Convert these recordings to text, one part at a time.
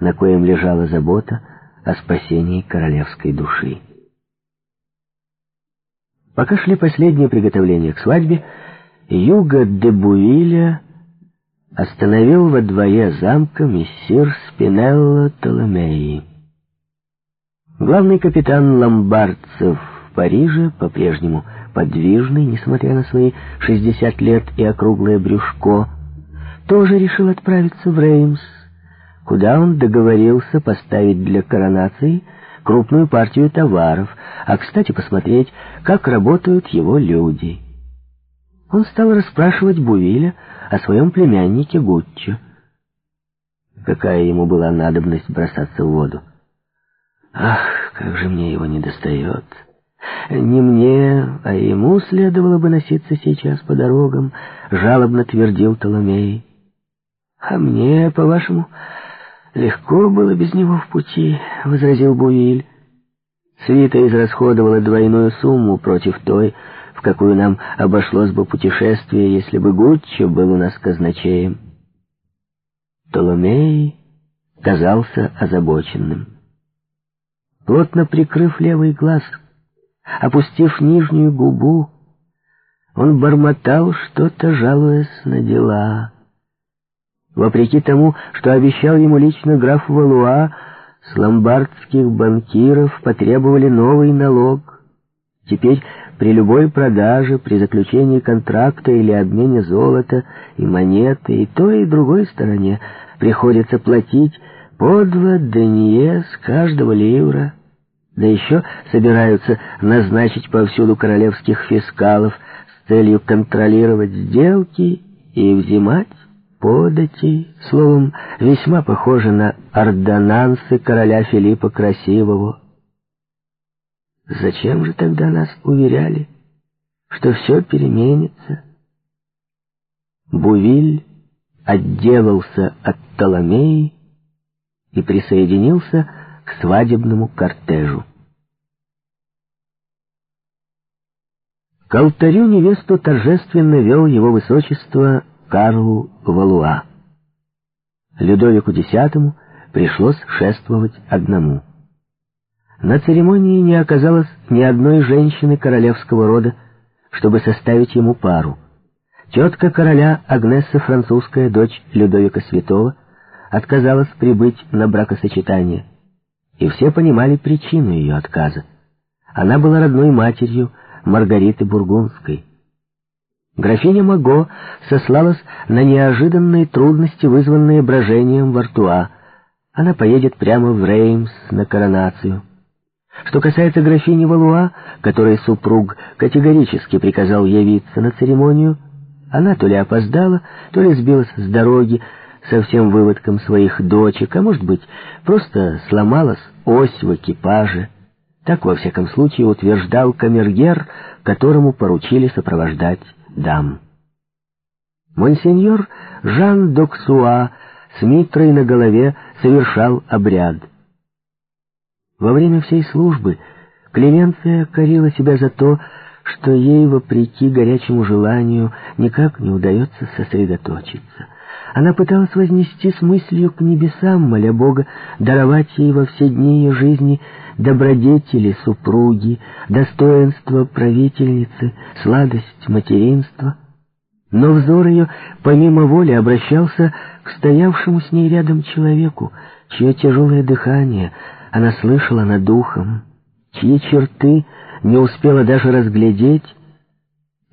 на коем лежала забота о спасении королевской души. Пока шли последние приготовления к свадьбе, Юга де Бувиля остановил во дворе замка мессир Спинелло Толомеи. Главный капитан ломбардцев в Париже, по-прежнему подвижный, несмотря на свои 60 лет и округлое брюшко, тоже решил отправиться в Реймс, куда он договорился поставить для коронации крупную партию товаров, а, кстати, посмотреть, как работают его люди. Он стал расспрашивать Бувиля о своем племяннике Гуччо. Какая ему была надобность бросаться в воду? Ах, как же мне его недостает! Не мне, а ему следовало бы носиться сейчас по дорогам, жалобно твердил Толомей. А мне, по-вашему, легко было без него в пути, возразил Бувиль. Свита израсходовала двойную сумму против той, в какую нам обошлось бы путешествие, если бы Гуччо был у нас казначеем. Толомей казался озабоченным. Плотно прикрыв левый глаз, опустив нижнюю губу, он бормотал что-то, жалуясь на дела. Вопреки тому, что обещал ему лично граф Валуа, с ломбардских банкиров потребовали новый налог. Теперь при любой продаже, при заключении контракта или обмене золота и монеты и той, и другой стороне приходится платить по два денье с каждого ливра. Да еще собираются назначить повсюду королевских фискалов с целью контролировать сделки и взимать подати. Словом, весьма похоже на ордонансы короля Филиппа Красивого. Зачем же тогда нас уверяли, что все переменится? Бувиль отделался от Толомеи и присоединился к свадебному кортежу. К алтарю невесту торжественно вел его высочество Карл Валуа. Людовику X пришлось шествовать одному. На церемонии не оказалось ни одной женщины королевского рода, чтобы составить ему пару. Тетка короля Агнесса, французская дочь Людовика Святого, отказалась прибыть на бракосочетание, и все понимали причину ее отказа. Она была родной матерью Маргариты Бургундской. Графиня Маго сослалась на неожиданные трудности, вызванные брожением в Артуа. Она поедет прямо в Реймс на коронацию. Что касается графини Валуа, которой супруг категорически приказал явиться на церемонию, она то ли опоздала, то ли сбилась с дороги со всем выводком своих дочек, а может быть, просто сломалась ось в экипаже. Так, во всяком случае, утверждал камергер, которому поручили сопровождать дам. Монсеньор Жан Доксуа с митрой на голове совершал обряд. Во время всей службы Клеменция корила себя за то, что ей, вопреки горячему желанию, никак не удается сосредоточиться — она пыталась вознести с мыслью к небесам, моля Бога даровать ей во все дни ее жизни добродетели супруги, достоинство правительницы, сладость материнства. Но взор ее помимо воли обращался к стоявшему с ней рядом человеку, чье тяжелое дыхание она слышала над духом, чьи черты не успела даже разглядеть,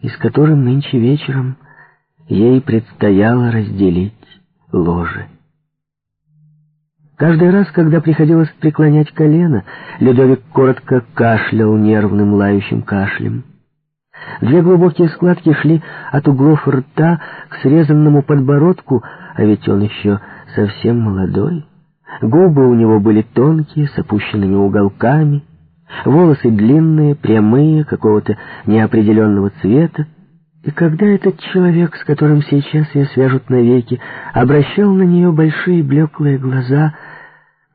и с которым нынче вечером ей предстояло разделить ложе. Каждый раз, когда приходилось преклонять колено, Людовик коротко кашлял нервным лающим кашлем. Две глубокие складки шли от углов рта к срезанному подбородку, а ведь он еще совсем молодой. Губы у него были тонкие, с опущенными уголками, волосы длинные, прямые, какого-то неопределенного цвета. И когда этот человек, с которым сейчас ее свяжут навеки, обращал на нее большие блеклые глаза,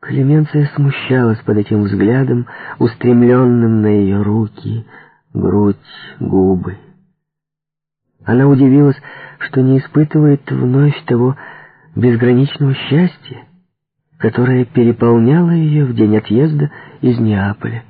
Клеменция смущалась под этим взглядом, устремленным на ее руки, грудь, губы. Она удивилась, что не испытывает вновь того безграничного счастья, которое переполняло ее в день отъезда из Неаполя.